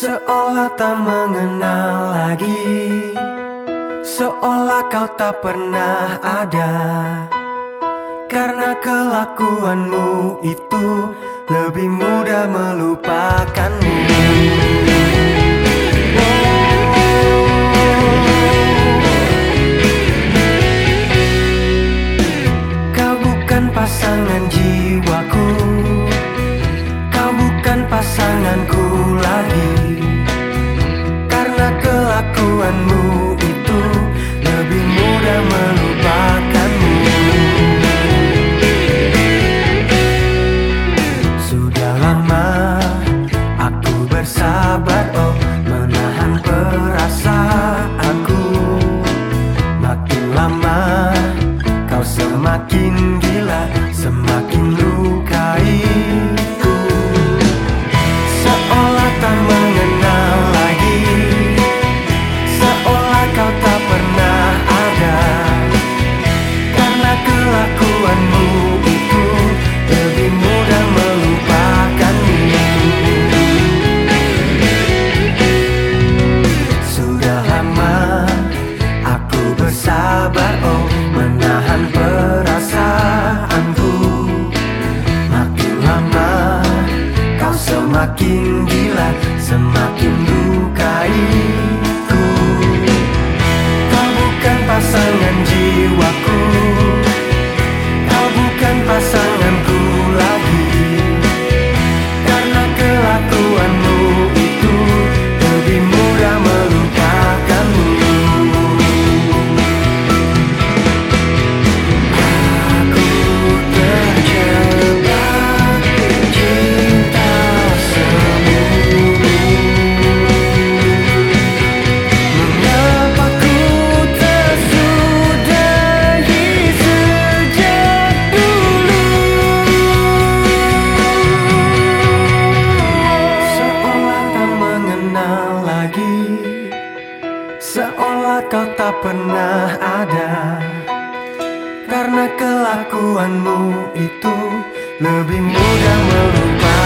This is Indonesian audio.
Seolah tak mengenal lagi. Seolah kau tak pernah ada. Karena kelakuanmu itu Lebih mudah melupakanmu. Kau bukan pasangan jiwaku. Kau bukan pasanganku lagi kelakuanmu itu Lebih mudah melupakanmu. Sudah lama aku bersabar oh Menahan perasaanku. Makin lama kau semakin gila Semakin lukaiku semakin gila Semakin lukaiku Seolah kau tak pernah ada. Karena kelakuanmu itu Lebih mudah melupakan